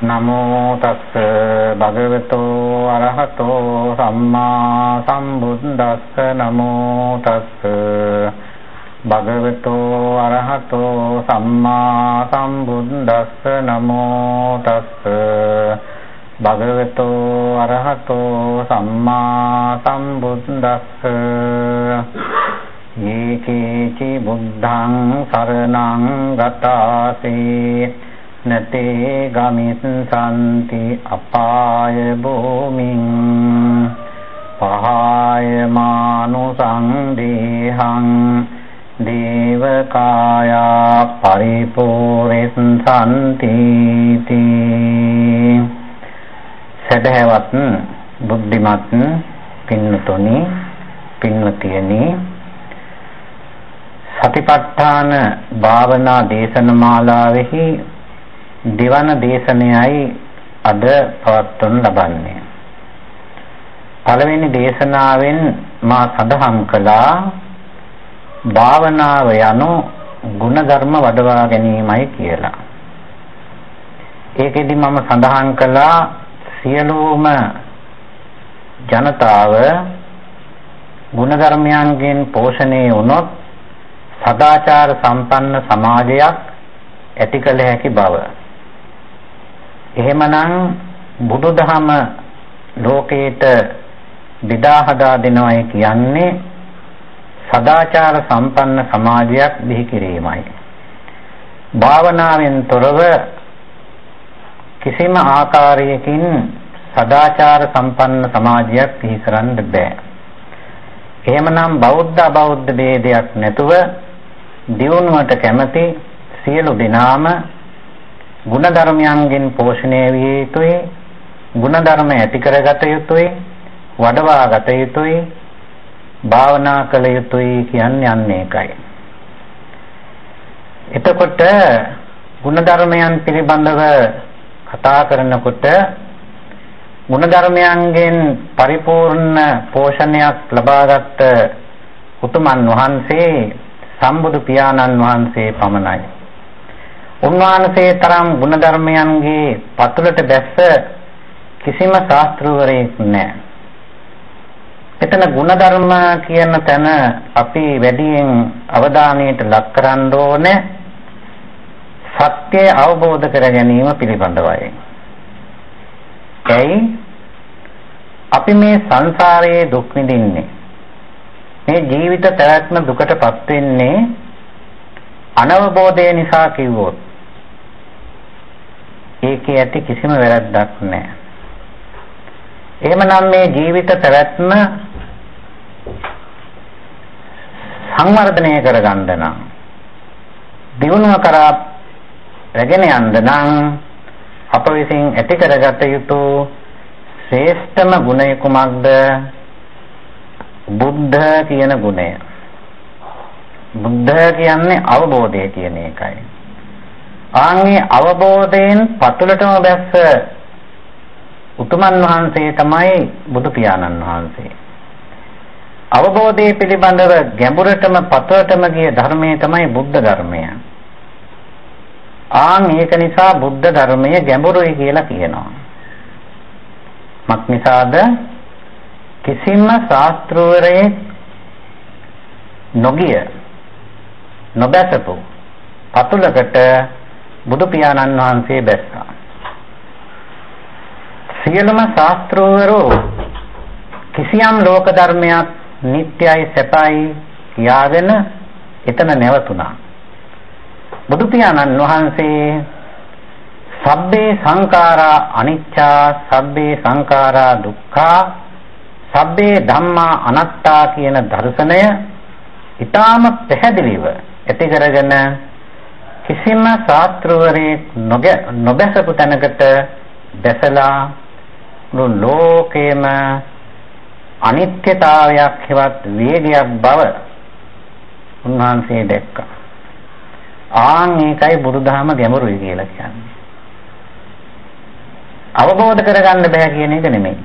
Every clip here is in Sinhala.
නමෝ තස්ස භගවතෝ අරහතෝ සම්මා සම්බුද්දස්ස නමෝ තස්ස භගවතෝ අරහතෝ සම්මා සම්බුද්දස්ස නමෝ තස්ස භගවතෝ අරහතෝ සම්මා සම්බුද්දස්ස යේකේචි බුද්ධං සරණං ගතාසේ නතේ ගමිස්සන්ති අපාය භූමින් පහාය මානුසං දේහං දේවකායා පරිපූර්ණසන්ති සදහවත් බුද්ධිමත් පින්නතුනි පින්වතියනි සතිපට්ඨාන භාවනා දේශන මාලාවෙහි දෙවන දේශනයයි අද පවත්වනු ලබන්නේ. පළවෙනි දේශනාවෙන් මා සඳහන් කළා භාවනාව යනු ಗುಣධර්ම වඩවා ගැනීමයි කියලා. ඒකෙදි මම සඳහන් කළා සියලුම ජනතාව ಗುಣධර්මයන්ගෙන් පෝෂණය වුණොත් සදාචාර සම්පන්න සමාජයක් ඇති කළ හැකි බව එහෙමනම් බුදුදහම ලෝකයට බෙදා හදා දෙනවයි කියන්නේ සදාචාර සම්පන්න සමාජයක් බිහි කිරීමයි. භාවනාවෙන් තොරව කිසිම ආකාරයකින් සදාචාර සම්පන්න සමාජයක් බිහි කරන්න බෑ. එහෙමනම් බෞද්ධ අබෞද්ධ ભેදයක් නැතුව දියුණුවට කැමති සියලු දෙනාම ಗುಣධර්මයන්ගෙන් පෝෂණය විය යුතුයි. ಗುಣධර්ම ඇති කරගත යුතුයි වඩවා ගත යුතුයි භාවනා කළ යුතුයි කියන්නේ අන්න ඒකයි. එතකොට ಗುಣධර්මයන් පිළිබඳව කතා කරනකොට ಗುಣධර්මයන්ගෙන් පරිපූර්ණ පෝෂණයක් ලබාගත් උතුමන් වහන්සේ සම්බුදු පියාණන් වහන්සේ පමණයි. උන්වහන්සේ තරම් ಗುಣධර්මයන්ගේ පතුලට බැස්ස කිසිම ශාස්ත්‍රවරයෙක් නැහැ. එතන ಗುಣධර්ම කියන තැන අපි වැඩියෙන් අවධානයට ලක් කරන්න ඕනේ සත්‍ය අවබෝධ කර ගැනීම පිළිබඳවයි. ඇයි? අපි මේ සංසාරයේ දුක් විඳින්නේ. මේ ජීවිත පැවැත්ම දුකටපත් වෙන්නේ අනවබෝධය නිසා කිව්වොත්. ඒකේ ඇති කිසිම වැරැද්දක් නැහැ. එහෙමනම් මේ ජීවිත පැවැත්ම සංවර්ධනය කරගන්න නම් දිනුව කරා රැගෙන යන්න නම් අප විසින් ඇති කරගත යුතු ශ්‍රේෂ්ඨම ගුණය කුමක්ද? බුද්ධ කියන ගුණය. බුද්ධ කියන්නේ අවබෝධය කියන එකයි. ආන්ගේ අවබෝධයෙන් පතුලටම බැස්ස උතුමන් වහන්සේ තමයි බුදු පියාණන් වහන්සේ. අවබෝධය පිළිබඳව ගැඹුරටම පතුලටම ගිය ධර්මයේ තමයි බුද්ධ ධර්මය. ආන් ඒක නිසා බුද්ධ ධර්මය ගැඹුරුයි කියලා කියනවා. මක් නිසාද කිසිම ශාස්ත්‍රවරයෙක් නොගිය නොබැසපු පතුලකට බුදු පියාණන් වහන්සේ බැස්සා. සියලුම ශාස්ත්‍රවරු කිසියම් ලෝක ධර්මයක් නිට්ටයයි සැපයි කියාගෙන එතන නැවතුණා. බුදු පියාණන් වහන්සේ සබ්බේ සංඛාරා අනිච්චා සබ්බේ සංඛාරා දුක්ඛා සබ්බේ ධම්මා අනාත්තා කියන දර්ශනය ඊටාම පැහැදිලිව ඇති කරගෙන කිසිම ශාස්ත්‍රවරයෙක් නොබැසපු තැනකට දැසලා මුළු ලෝකේම අනිත්‍යතාවයක් හෙවත් වේගයක් බව උන්වහන්සේ දැක්කා. ආන් ඒකයි බුදුදහම ගැඹුරුයි කියලා කියන්නේ. අවබෝධ කරගන්න බෑ කියන එක නෙමෙයි.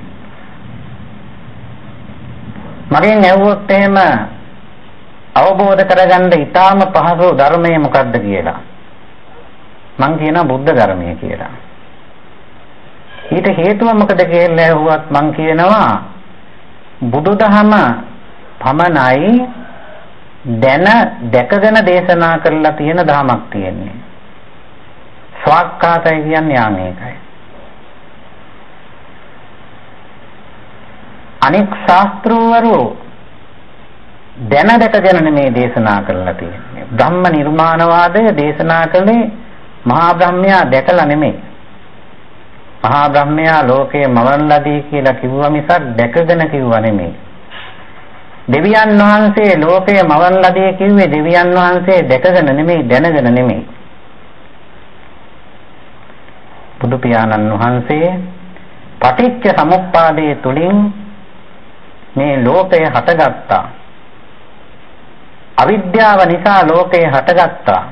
මගෙන් ඇහුවොත් එහෙම අවබෝධ කරගන්න ඊටාම පහසු ධර්මය මොකක්ද කියලා. මං කියනවා බුද්ධ ධර්මය කියලා. ඊට හේතුව මොකද කියලා ඇහුවත් මං කියනවා බුදුදහම පමණයි දැන දැකගෙන දේශනා කරලා තියෙන ධමයක් තියෙන්නේ. ස්වාක්ඛාතයි කියන්නේ යාන් ඒකයි. අනෙක් ශාස්ත්‍රවරු දැන දැකගෙන නෙමේ දේශනා කරලා තියෙන්නේ. බ්‍රහ්ම නිර්මාණවාදය දේශනා කළේ මහා බ්‍රහ්මයා දැකලා නෙමෙයි. මහා බ්‍රහ්මයා ලෝකේ මවන් ලදී කියලා කිව්වා මිසක් දැකගෙන කිව්වා නෙමෙයි. දෙවියන් වහන්සේ ලෝකේ මවන් ලදී කිව්වේ දෙවියන් වහන්සේ දැකගෙන නෙමෙයි දැනගෙන නෙමෙයි. බුදු පියාණන් වහන්සේ පටිච්ච සමුප්පාදයේ තුලින් මේ ලෝකය හටගත්තා. අවිද්‍යාව නිසා ලෝකය හටගත්තා.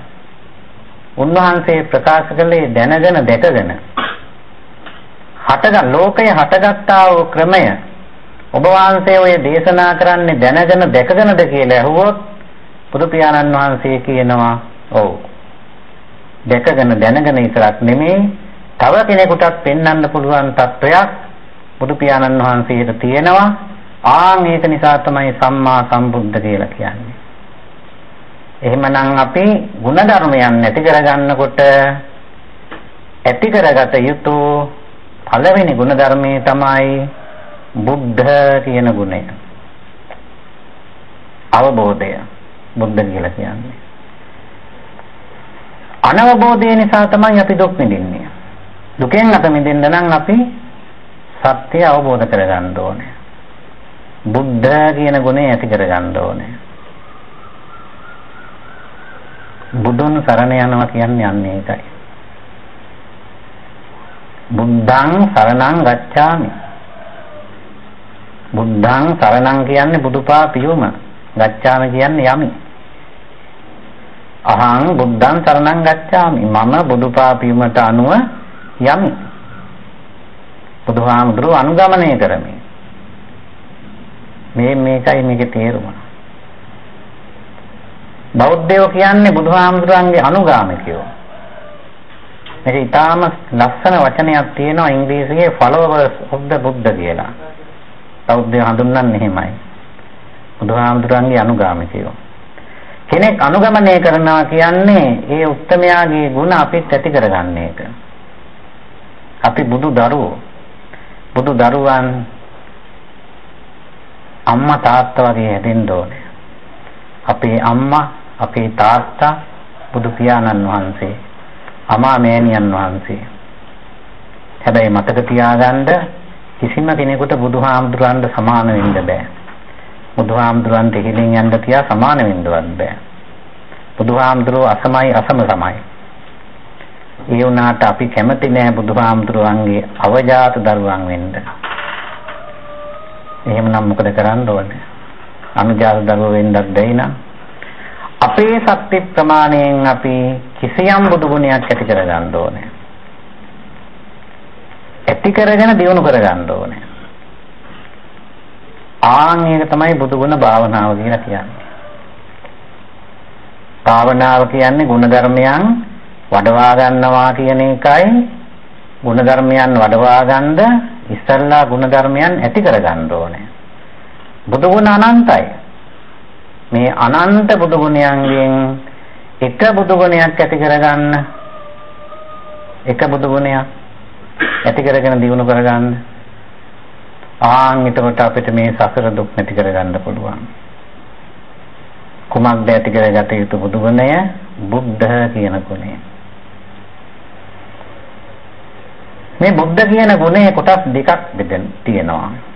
උන්වහන්සේ ප්‍රකාශ කළේ දැනගෙන දැකගෙන. හටගත් ලෝකය හටගත්තා වූ ක්‍රමය ඔබ වහන්සේ ඔය දේශනා කරන්නේ දැනගෙන දැකගෙනද කියලා අහුවොත් බුදු පියාණන් වහන්සේ කියනවා ඔව් දැකගෙන දැනගෙන ඉතරක් නෙමෙයි තව කෙනෙකුටත් පෙන්වන්න පුළුවන් තත්වයක් බුදු පියාණන් වහන්සේට තියෙනවා ආන් ඒක නිසා තමයි සම්මා සම්බුද්ධ කියලා කියන්නේ. එහෙමනම් අපි ಗುಣධර්මයන් නැති කරගන්නකොට ඇති කරගත යුතු පළවෙනි ಗುಣධර්මයේ තමයි බුද්ධ කියන ගුණය. අවබෝධය බුද්ධ කියලා කියන්නේ. අනවබෝධය නිසා තමයි අපි දුක් විඳින්නේ. දුකෙන් අත මිදෙන්න නම් අපි සත්‍ය අවබෝධ කරගන්න ඕනේ. බුද්ධ කියන ගුණය ඇති කරගන්න ඕනේ. බුදුන් සරණ යනවා කියන්නේ අන්නේ ඒකයි. බුද්ධං සරණං ගච්ඡාමි. බුද්ධං සරණං කියන්නේ බුදුපා පියුම. ගච්ඡාමි කියන්නේ යමි. අහං බුද්ධං සරණං ගච්ඡාමි. මම බුදුපා පියුමට අනුව යමි. බුදුහාමුදුරුව අනුගමනය කරමි. මේ මේකයි මේකේ තේරුම. බෞද්ධයෝ කියන්නේ බුදුහාමුදුරන්ගේ අනුගාමිකයෝ. මේක ඊටාම ලස්සන වචනයක් තියෙනවා ඉංග්‍රීසියේ followers of the Buddha කියලා. බෞද්ධයෝ හඳුන්වන්නේ එහෙමයි. බුදුහාමුදුරන්ගේ අනුගාමිකයෝ. කෙනෙක් අනුගමනය කරනවා කියන්නේ ඒ උත්තමයාගේ ගුණ අපිත් ඇති කරගන්න එක. අපි බුදු දරුවෝ. බුදු දරුවන් අම්මා තාත්තා වගේ හැදෙන්න ඕනේ. අපේ අම්මා, අපේ තාත්තා බුදු පියාණන් වහන්සේ, අමා මෑණියන් වහන්සේ. හැබැයි මතක තියාගන්න කිසිම කෙනෙකුට බුදුහාමුදුරන්ට සමාන වෙන්න බෑ. බුදුහාමුදුරන්ට ඉහිලින් යන්න තියා සමාන වෙන්නවත් බෑ. බුදුහාමුදුරුවෝ අසමයි අසම සමයි. ඒ වුණාට අපි කැමති නෑ බුදුහාමුදුරුවන්ගේ අවජාත දරුවන් වෙන්න. එහෙමනම් මොකද කරන්න ඕනේ? අනුජාත දරුවෝ වෙන්නත් බැයි නම් අපේ සත්‍ය ප්‍රමාණයෙන් අපි කිසියම් බුදු ගුණයක් ඇති කරගන්න ඕනේ. ඇති කරගෙන දියුණු කරගන්න ඕනේ. ආන් ඒක තමයි බුදු ගුණ භාවනාව කියලා කියන්නේ. භාවනාව කියන්නේ ගුණ ධර්මයන් වඩවා ගන්නවා කියන එකයි ගුණ ධර්මයන් වඩවා ගන්න ඉස්සල්ලා ගුණ ධර්මයන් ඇති කරගන්න ඕනේ. බුදු ගුණ අනන්තයි. මේ අනන්ත බුදු ගුණයන්ගෙන් එක බුදු ගුණයක් ඇති කරගන්න එක බුදු ගුණයක් ඇති කරගෙන දිනු කරගන්න ආන් එතකොට අපිට මේ සසර දුක් නැති කරගන්න පුළුවන්. කුමක්ද ඇති කරගත යුතු බුදු ගුණය? බුද්ධ කියන ගුණය. මේ බුද්ධ කියන ගුණයේ කොටස් දෙකක් බෙදෙන තියෙනවා.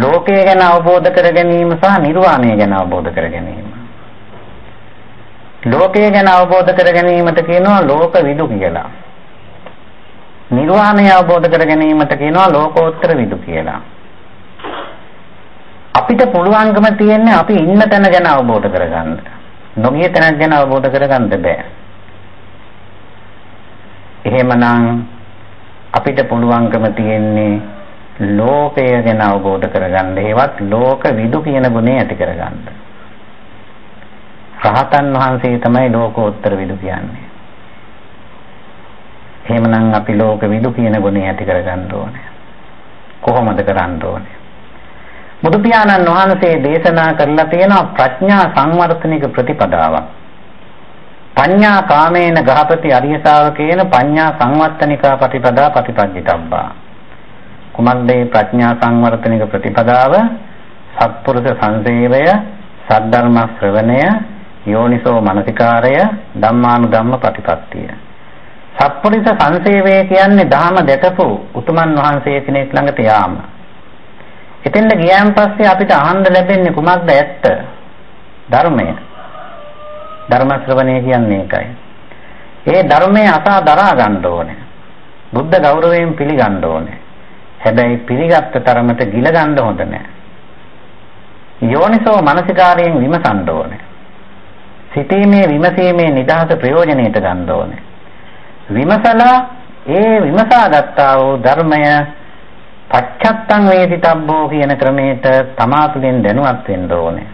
ලෝකය ගැන අවබෝධ කර ගැනීම සහ නිර්වාණය ගැන අවබෝධ කර ගැනීම. ලෝකය ගැන අවබෝධ කර ගැනීමට කියනවා ලෝක විදු කියලා. නිර්වාණය අවබෝධ කර ගැනීමට කියනවා ලෝකෝත්තර විදු කියලා. අපිට පුළුවන්කම තියෙන්නේ අපි ඉන්න තැන ගැන අවබෝධ කරගන්න. නොගිය තැන ගැන අවබෝධ කරගන්න බෑ. එහෙමනම් අපිට පුළුවන්කම තියෙන්නේ ලෝකය ගැන අවබෝධ කරගන්න. ඒවත් ලෝක විදු කියන ගුණය ඇති කරගන්න. රහතන් වහන්සේ තමයි ලෝකෝත්තර විදු කියන්නේ. එහෙමනම් අපි ලෝක විදු කියන ගුණය ඇති කරගන්න ඕනේ. කොහොමද කරන්න ඕනේ? බුදු පියාණන් වහන්සේ දේශනා කරලා තියෙනවා ප්‍රඥා සංවර්ධනික ප්‍රතිපදාවක්. පඤ්ඤා කාමේන ගහපති අරිය ශාවකේන පඤ්ඤා සංවර්ධනිකා ප්‍රතිපදා ප්‍රතිපජ්ජිතබ්බා. කුමන්ද මේ ප්‍රඥා සංවර්ධනික ප්‍රතිපදාව? සත්පුරුෂ සංසේවය, සද්ධර්ම ශ්‍රවණය, යෝනිසෝ මනසිකාරය, ධම්මානුධම්ම ප්‍රතිපත්තිය. සත්පුරුෂ සංසේවය කියන්නේ ධහම දැකපු උතුමන් වහන්සේ කෙනෙක් ළඟට යාම. එතෙන්ද ගියාන් පස්සේ අපිට අහන්න ලැබෙන්නේ කුමක්ද ඇත්ත? ධර්මය. ධර්ම ශ්‍රවණය කියන්නේ ඒකයි. ඒ ධර්මයේ අසා දරා ගන්න ඕනේ. බුද්ධ ගෞරවයෙන් පිළිගන්න ඕනේ. හැබැයි පිළිගත්ත තරමට ගිල ගන්න හොඳ නැහැ. යෝනිසෝ මනසිකාරයෙන් විමසන්න ඕනේ. සිතීමේ විමසීමේ නිදහස ප්‍රයෝජනෙට ගන්න ඕනේ. විමසලා ඒ විමසා ගත්තා වූ ධර්මය පච්චත්තං වේදිතබ්බෝ කියන ක්‍රමයට තමා තුළින් දැනුවත් වෙන්න ඕනේ.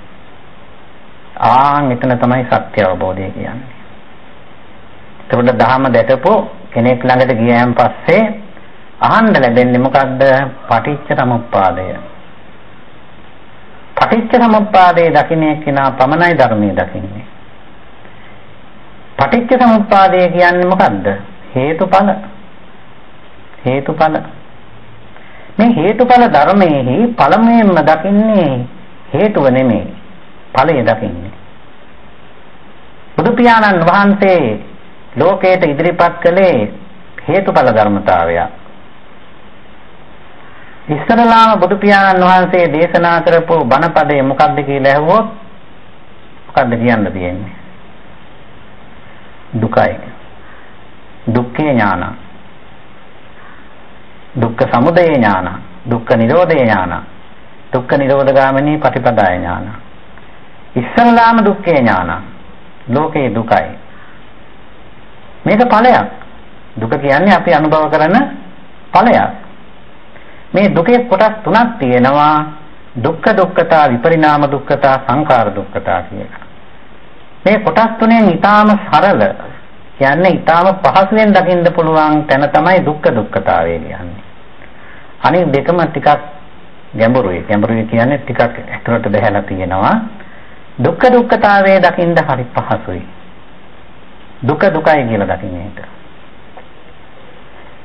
ආන් එතන තමයි සත්‍ය අවබෝධය කියන්නේ. එතකොට ධහම දැකපු කෙනෙක් ළඟට ගියයන් පස්සේ අහන්න ලැබෙන්නේ මොකද්ද? පටිච්ච සමුප්පාදය. පටිච්ච සමුප්පාදයේ දකින්නේ කෙනා පමණයි ධර්මයේ දකින්නේ. පටිච්ච සමුප්පාදය කියන්නේ මොකද්ද? හේතුඵල. හේතුඵල. මේ හේතුඵල ධර්මයේහි පළමුවෙන්ම දකින්නේ හේතුව නෙමෙයි. ඵලය දකින්නේ. බුදු පියාණන් වහන්සේ ලෝකයට ඉදිරිපත් කළේ හේතුඵල ධර්මතාවය. ඉස්සරලාම බුදු පියාණන් වහන්සේ දේශනා කරපු බණපදේ මොකක්ද කියලා ඇහුවොත් මොකක්ද කියන්න තියෙන්නේ? දුකයි. දුක්ඛේ ඥාන. දුක්ඛ සමුදය ඥාන. දුක්ඛ නිරෝධය ඥාන. දුක්ඛ නිරෝධ ගාමිනී පටිපදාය ඥාන. ඉස්සරලාම දුක්ඛේ ඥාන. ලෝකේ දුකයි. මේක ඵලයක්. දුක කියන්නේ අපි අනුභව කරන ඵලයක්. මේ දුකේ කොටස් තුනක් තියෙනවා දුක්ඛ දුක්ඛතා විපරිණාම දුක්ඛතා සංඛාර දුක්ඛතා කියලා. මේ කොටස් තුනෙන් ඊටාම සරල කියන්නේ ඊටාම පහසුවෙන් දකින්න පුළුවන් තැන තමයි දුක්ඛ දුක්ඛතාවය කියන්නේ. අනිත් දෙකම ටිකක් ගැඹුරුයි. ගැඹුරුයි කියන්නේ ටිකක් ඇතුළට බහැලා තියෙනවා. දුක්ඛ දුක්ඛතාවය දකින්න හරි පහසුයි. දුක දුකයි කියලා දකින්න එක.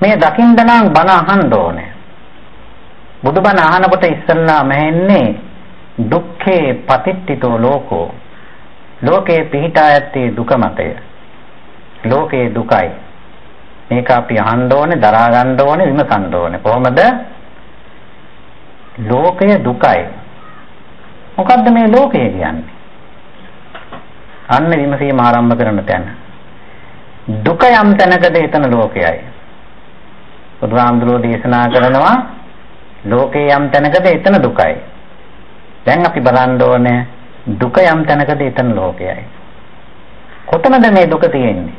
මේ දකින්න නම් බණ අහන්න ඕනේ. බුදුබණ අහනකොට ඉස්සල්ලා මැහෙන්නේ දුක්ඛේ පතිට්ඨිතෝ ලෝකෝ. ලෝකේ පිහිටා ඇත්තේ දුක මතය. ලෝකේ දුකයි. මේක අපි අහන්න ඕනේ දරා ගන්න ඕනේ විමසන්න ඕනේ. කොහොමද? ලෝකය දුකයි. මොකද්ද මේ ලෝකය කියන්නේ? අන්න විමසීම ආරම්භ කරන තැන. දුක යම් තැනකද එතන ලෝකයයි. බුදුහාමුදුරෝ දේශනා කරනවා ලෝකේ යම් තැනකද එතන දුකයි. දැන් අපි බලන්න ඕනේ දුක යම් තැනකද එතන ලෝකයයි. කොතනද මේ දුක තියෙන්නේ?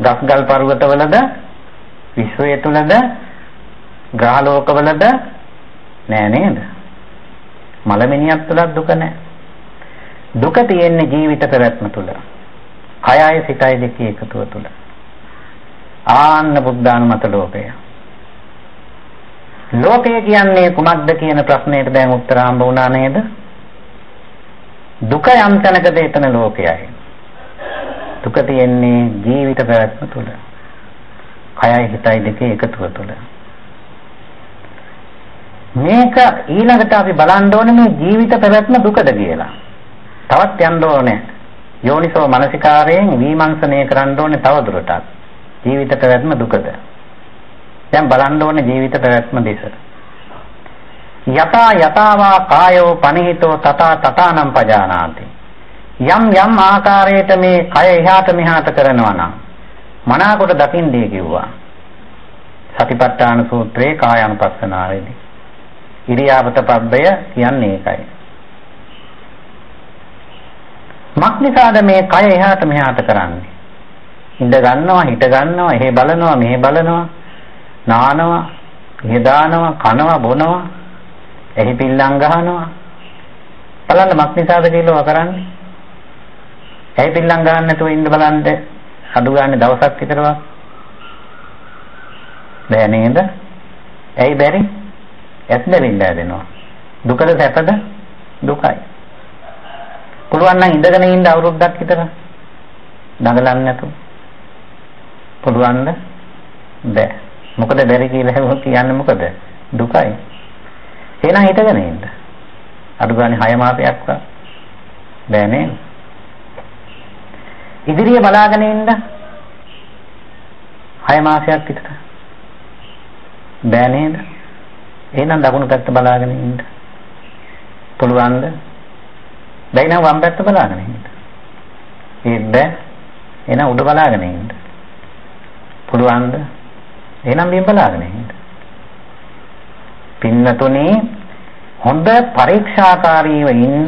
ගස්ගල් පර්වතවලද? විශ්වය තුලද? ග්‍රහලෝකවලද? නෑ නේද? මලමිනියක් තුලත් දුක නෑ. දුක තියෙන්නේ ජීවිත පැවැත්ම තුල. කයයි සිතයි දෙකේ එකතුව තුල. ආන්න බුද්ධානුමත ලෝකය. ලෝකය කියන්නේ කුමක්ද කියන ප්‍රශ්නයට දැන් උත්තර හම්බ වුණා නේද? දුක යම් තැනකද එතන ලෝකයයි. දුක තියෙන්නේ ජීවිත පැවැත්ම තුළ. කයයි හිතයි දෙකේ එකතුව තුළ. මේක ඊළඟට අපි බලන්න ඕනේ මේ ජීවිත පැවැත්ම දුකද කියලා. තවත් යන්න ඕනේ. යෝනිසෝ මනසිකාරයෙන් විමර්ශනය කරන්න ඕනේ තව දුරටත්. ජීවිත පැවැත්ම දුකද? දැන් බලන්න ඕනේ ජීවිත පැවැත්ම දෙස. යතා යතාවා කායෝ පනිහිතෝ තථා තථානම් පජානාති. යම් යම් ආකාරයට මේ කය එහාට මෙහාට කරනවා නම් මනාකොට දකින්නේ කිව්වා. සතිපට්ඨාන සූත්‍රයේ කායानुපස්සනාවේදී. ඉරියාපත පබ්බය කියන්නේ ඒකයි. මක්නිසාද මේ කය එහාට මෙහාට කරන්නේ? ඉඳ ගන්නවා, හිට ගන්නවා, එහෙ බලනවා, මෙහෙ බලනවා. නානවා, හේදානවා, කනවා, බොනවා, එහි පිල්ලම් ගහනවා. බලන්න මක් නිසාද කියලා කරන්නේ? එහි පිල්ලම් ගහන්න නැතුව ඉන්න බලන්න අඩු ගන්න දවසක් විතරවත් බෑ නේද? ඇයි බැරි? ඇස් දෙවිල්ල ඇදෙනවා. දුකද සැපද? දුකයි. පුළුවන් නම් ඉඳගෙන ඉන්න අවුරුද්දක් විතර දඟලන්නේ නැතුව. පුළුවන්ද? බෑ. මොකද බැරි කියලා කියන්නේ මොකද? දුකයි. එහෙනම් හිටගෙන ඉන්න. අඩු ගානේ 6 මාසයක්වත් බෑ නේද? ඉදිරිය බලාගෙන ඉන්න 6 මාසයක් විතර බෑ නේද? එහෙනම් දකුණු පැත්ත බලාගෙන ඉන්න. පුළුවන්ද? බැයි නම් වම් පැත්ත බලාගෙන ඉන්න. ඒත් බෑ. එහෙනම් උඩ බලාගෙන ඉන්න. පුළුවන්ද? එහෙනම් බිම් බලාගෙන ඉන්න. පින්නතුනේ හොඳ පරීක්ෂාකාරීව ඉන්න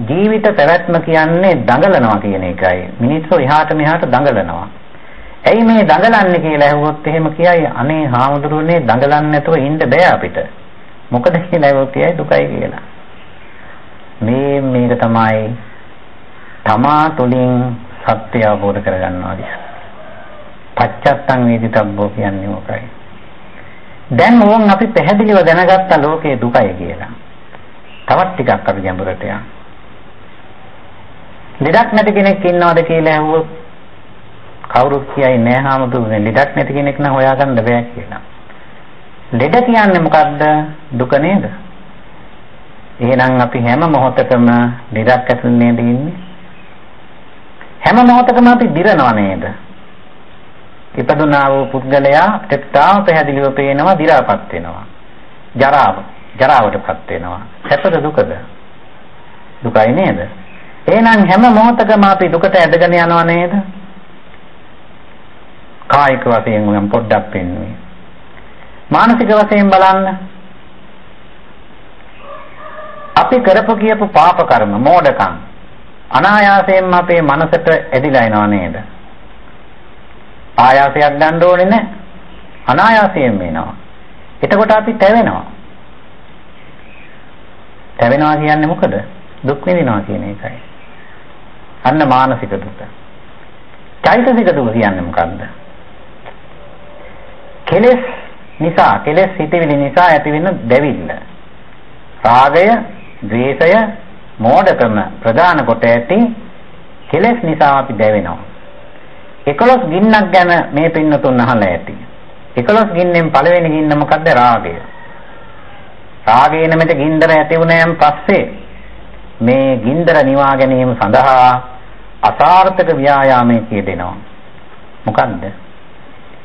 ජීවිත පැවැත්ම කියන්නේ දඟලනවා කියන එකයි. මිනිස්සු එහාට මෙහාට දඟලනවා. ඇයි මේ දඟලන්නේ කියලා ඇහුවොත් එහෙම කියයි අනේ හාමුදුරුවනේ දඟලන්නේ නැතුව ඉන්න බෑ අපිට. මොකද කියලා ඇහුවොත් කියයි දුකයි කියලා. මේ මේක තමයි තමා තුළින් සත්‍ය අවබෝධ කරගන්නවා දිස්. පච්චත්තං වේදිතබ්බෝ කියන්නේ මොකයි? දැන් ඕන් අපි පැහැදිලිව දැනගත්ත ලෝකයේ දුකයි කියලා. තවත් ටිකක් අපි ගැඹුරට යමු. ලෙඩක් නැති කෙනෙක් ඉන්නවද කියලා ඇහුවොත් කවුරුත් කියයි නෑ හාමුදුරනේ ලෙඩක් නැති කෙනෙක් නම් හොයාගන්න බෑ කියලා. ලෙඩ කියන්නේ මොකද්ද? දුක නේද? එහෙනම් අපි හැම මොහොතකම ලෙඩක් ඇතුළේ නේද ඉන්නේ? හැම මොහොතකම අපි දිරනවා නේද? ඉපදුනා වූ පුද්ගලයා තාම පැහැදිලිව පේනවා දි รา පත් වෙනවා. ජරාව, ජරාවටපත් වෙනවා. සැපද දුකද? දුකයි නේද? එහෙනම් හැම මොහොතකම අපි දුකට ඇදගෙන යනවා නේද? කායික වශයෙන් මම පොඩ්ඩක් පෙන්නුවේ. මානසික වශයෙන් බලන්න. අපි කරපු කියපු පාප කර්ම, මෝඩකම් අනායාසයෙන්ම අපේ මනසට ඇදිලා එනවා නේද? ආයාසයක් ගන්න ඕනේ නැහැ. අනායාසයෙන් වෙනවා. එතකොට අපි තැවෙනවා. තැවෙනවා කියන්නේ මොකද? දුක් විඳිනවා කියන එකයි. අන්න මානසික දුක. චෛතසික දුක කියන්නේ මොකද්ද? කෙලෙස් නිසා කෙලෙස් හිතවිලි නිසා ඇතිවෙන දැවිල්ල. රාගය, ද්වේෂය, මෝඩකම ප්‍රධාන කොට ඇති කෙලෙස් නිසා අපි දැවෙනවා. 11 ගින්නක් ගැන මේ පින්නතුන් අහලා ඇති. 11 ගින්නෙන් පළවෙනි ගින්න මොකද්ද? රාගය. රාගය නැමෙත ගින්දර ඇති වුණාන් පස්සේ මේ ගින්දර නිවා ගැනීම සඳහා අසාර්ථක ව්‍යායාමයේ කියදෙනවා. මොකද්ද?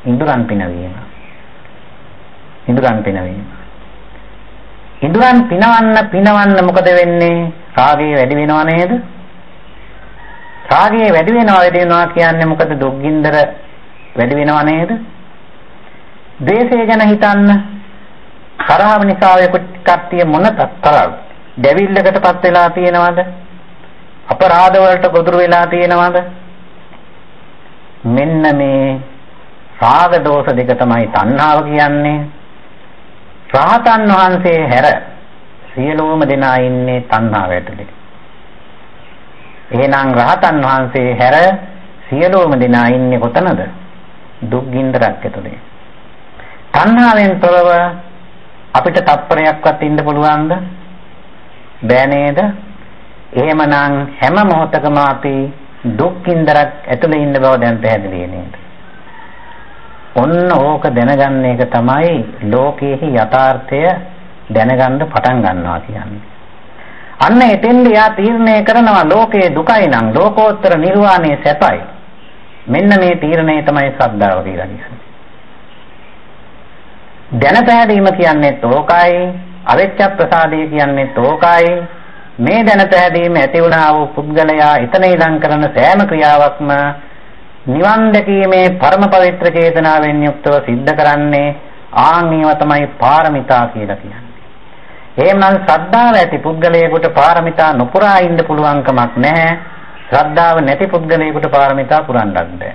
ඉඳුරන් පිනවීම. ඉඳුරන් පිනවීම. ඉඳුරන් පිනවන්න පිනවන්න මොකද වෙන්නේ? රාගය වැඩි වෙනව නේද? රාගය වැඩි වෙනවා වැඩි වෙනවා කියන්නේ මොකද දුක්ගින්දර වැඩි වෙනව නේද? ද්වේෂය ගැන හිතන්න. තරහව නිසා ඔය කට්ටිය මොන තරම් දෙවිල්ලකටපත් වෙලා තියෙනවද? අපරාධ වලට ගොදුරු වෙලා තියෙනවද? මෙන්න මේ රාග දෝෂ දෙක තමයි තණ්හාව කියන්නේ. රහතන් වහන්සේ හැර සියලුම දෙනා ඉන්නේ තණ්හාව ඇතුලේ. එහෙනම් රහතන් වහන්සේ හැර සියලුම දෙනා ඉන්නේ කොතනද? දුක් ගින්දරක් ඇතුලේ. තණ්හාවෙන් තොරව අපිට තප්පරයක්වත් ඉන්න පුළුවන්ද? බෑ නේද? එහෙමනම් හැම මොහොතකම අපි දුක් ගින්දරක් ඇතුලේ ඉන්න බව දැන් පැහැදිලි නේද? ඔන්න ඕක දැනගන්න එක තමයි ලෝකයේ යථාර්ථය දැනගන්න පටන් ගන්නවා කියන්නේ. අන්න එතෙන්ද යා තීරණය කරනවා ලෝකයේ දුකයි නම් ලෝකෝත්තර නිර්වාණය සැපයි. මෙන්න මේ තීරණය තමයි ශ්‍රද්ධාව කියලා කියන්නේ. දැන පැහැදීම කියන්නේ තෝකයි, අවෙච්ච ප්‍රසාදය කියන්නේ තෝකයි. මේ දැන පැහැදීම ඇති වුණා වූ පුද්ගලයා එතන ඉඳන් කරන සෑම ක්‍රියාවක්ම නිවන් දැකීමේ පරම පවිත්‍ර චේතනාවෙන් යුක්තව සිද්ධ කරන්නේ ආන් ඒව තමයි පාරමිතා කියලා කියන්නේ. එහෙමනම් ශ්‍රද්ධාව ඇති පුද්ගලයෙකුට පාරමිතා නොපුරා ඉන්න පුළුවන්කමක් නැහැ. ශ්‍රද්ධාව නැති පුද්ගලයෙකුට පාරමිතා පුරන්නත් බෑ.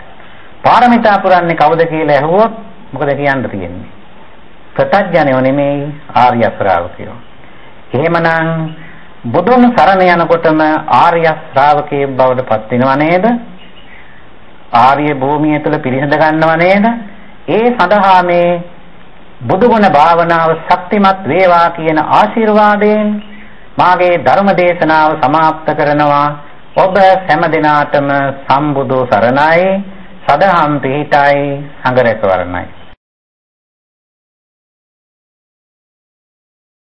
පාරමිතා පුරන්නේ කවුද කියලා ඇහුවොත් මොකද කියන්න තියෙන්නේ? ප්‍රත්‍යඥයෝ නෙමෙයි ආර්ය ශ්‍රාවකයෝ. එහෙමනම් බුදුන් සරණ යනකොටම ආර්ය ශ්‍රාවකයෙක් බවට පත් වෙනව නේද? ආර්ය භූමිය තුළ පිරිහඳ ගන්නව නේද? ඒ සඳහා මේ බුදුගුණ භාවනාව ශක්තිමත් වේවා කියන ආශිර්වාදයෙන් මාගේ ධර්ම දේශනාව સમાપ્ત කරනවා ඔබ හැම දිනාටම සම්බුදු සරණයි සදහම් පිහිටයි සංඝරැක වරණයි